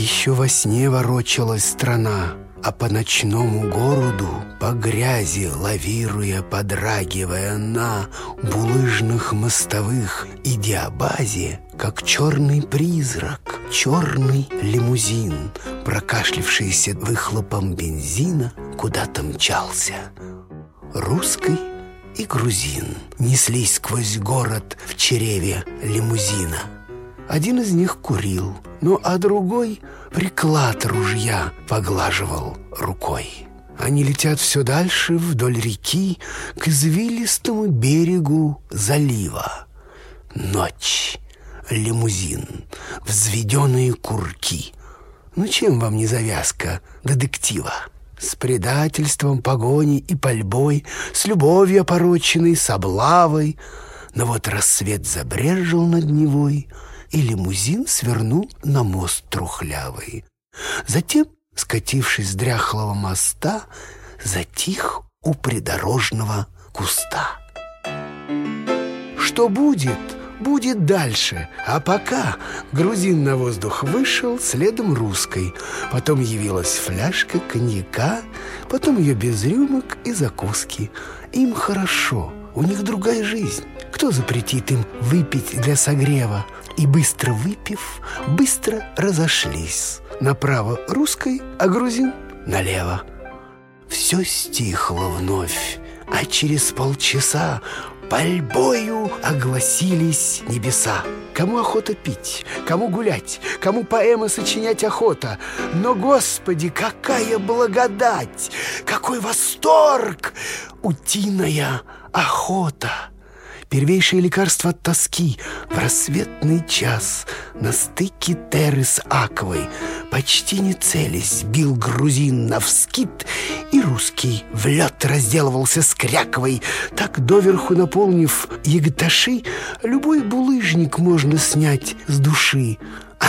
Еще во сне ворочалась страна, а по ночному городу, по грязи лавируя, подрагивая на булыжных мостовых и диабазе, как черный призрак, черный лимузин, прокашлившийся выхлопом бензина, куда-то мчался. Русский и грузин неслись сквозь город в череве лимузина. Один из них курил, ну а другой приклад ружья поглаживал рукой. Они летят все дальше вдоль реки к извилистому берегу залива. Ночь, лимузин, взведенные курки. Ну чем вам не завязка детектива? С предательством, погоней и пальбой, С любовью опороченной, с облавой. Но вот рассвет забрежил над Невой, И лимузин свернул на мост трухлявый. Затем, скатившись с дряхлого моста, Затих у придорожного куста. Что будет? будет дальше. А пока грузин на воздух вышел, следом русской. Потом явилась фляжка коньяка, потом ее без рюмок и закуски. Им хорошо, у них другая жизнь. Кто запретит им выпить для согрева? И быстро выпив, быстро разошлись. Направо русской, а грузин налево. Все стихло вновь, а через полчаса Пальбою огласились небеса. Кому охота пить, кому гулять, кому поэмы сочинять охота. Но, Господи, какая благодать, какой восторг! Утиная охота! Первейшее лекарство от тоски. В рассветный час. На стыке Теры с Аквой. Почти не целясь Бил грузин навскид И русский в лед разделывался с кряковой Так доверху наполнив яготаши Любой булыжник можно снять с души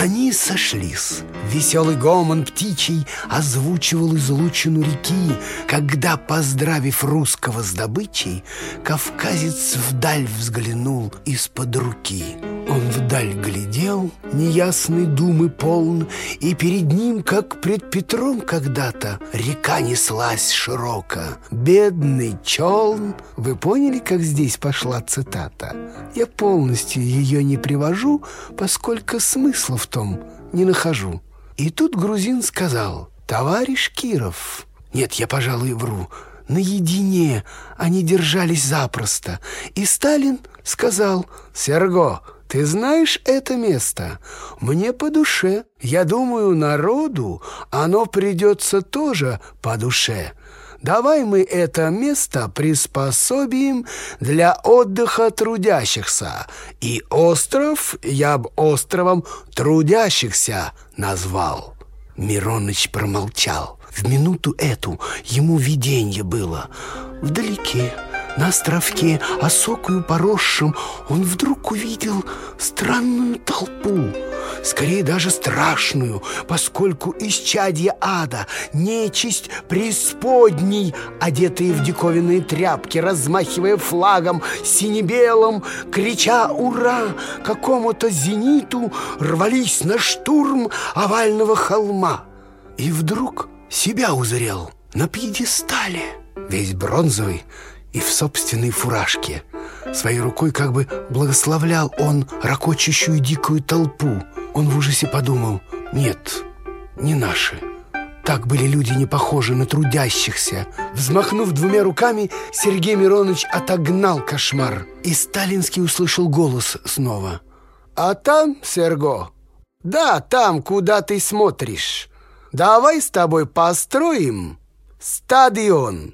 они сошлись. Веселый гомон птичий озвучивал излучину реки, Когда, поздравив русского с добычей, Кавказец вдаль взглянул из-под руки. Он вдаль глядел, неясной думы полн, И перед ним, как пред Петром когда-то, Река неслась широко. Бедный челн. Вы поняли, как здесь пошла цитата? Я полностью ее не привожу, поскольку смысла в том не нахожу. И тут грузин сказал, «Товарищ Киров...» Нет, я, пожалуй, вру. Наедине они держались запросто. И Сталин сказал, «Серго, ты знаешь это место? Мне по душе. Я думаю, народу оно придется тоже по душе. Давай мы это место приспособим для отдыха трудящихся. И остров я б островом трудящихся назвал». Мироныч промолчал. В минуту эту ему видение было. Вдалеке на островке, осокую поросшим, он вдруг увидел странную толпу, скорее даже страшную, поскольку исчадье ада, нечисть преисподней, одетые в диковинные тряпки, размахивая флагом сине-белым, крича «Ура!» какому-то зениту, рвались на штурм овального холма. И вдруг себя узрел на пьедестале, весь бронзовый, и в собственной фуражке. Своей рукой как бы благословлял он ракочущую дикую толпу. Он в ужасе подумал, нет, не наши. Так были люди не похожи на трудящихся. Взмахнув двумя руками, Сергей Миронович отогнал кошмар. И Сталинский услышал голос снова. «А там, Серго, да, там, куда ты смотришь, давай с тобой построим стадион».